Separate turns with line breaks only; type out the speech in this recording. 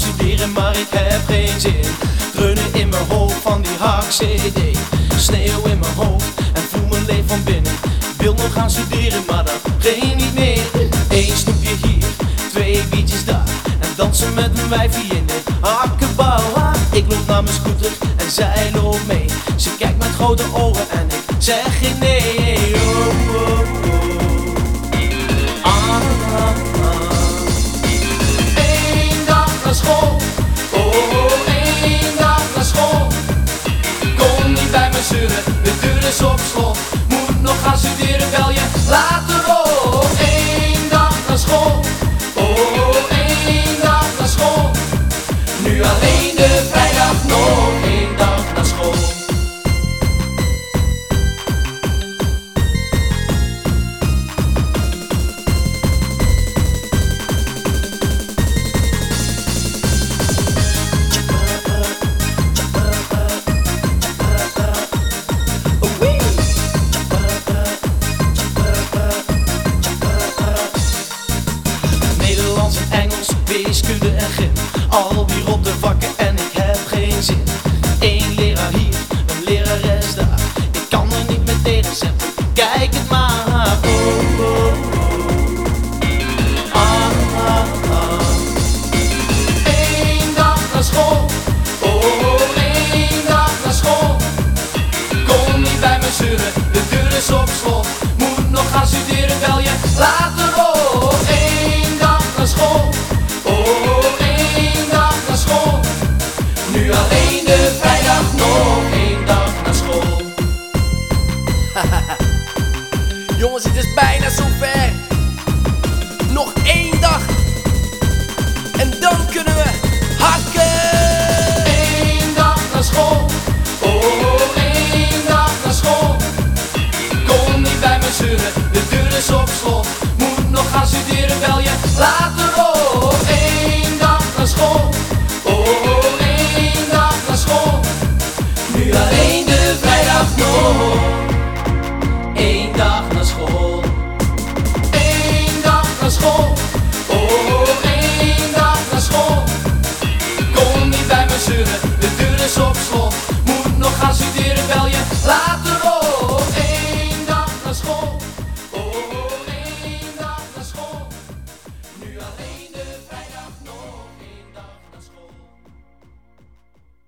studeren, maar ik heb geen zin. Runnen in mijn hoofd van die haak-CD. Sneeuw in mijn hoofd en voel mijn leven van binnen. Wil nog gaan studeren, maar dat geen niet meer. Eén snoepje hier, twee biertjes daar. En dansen met mijn wijfje in de akkerbouw. Ik loop naar mijn scooter en zij loopt mee. Ze kijkt met grote ogen en ik zeg geen is op slot. Moet nog gaan studeren, bel je later op. Eén dag naar school, oh, één dag naar school. Nu alleen de wiskunde en gym Alweer op de vakken en ik heb geen zin. Eén leraar hier, een lerares daar. Ik kan er niet meer tegen kijk het maar Oh, oh, oh. Ah, ah. Eén dag naar school. Oh, één dag naar school. Kom niet bij me zeuren, de deur is op slot
het is bijna zover. Nog één dag. En dan kunnen we
school. Eén dag naar school.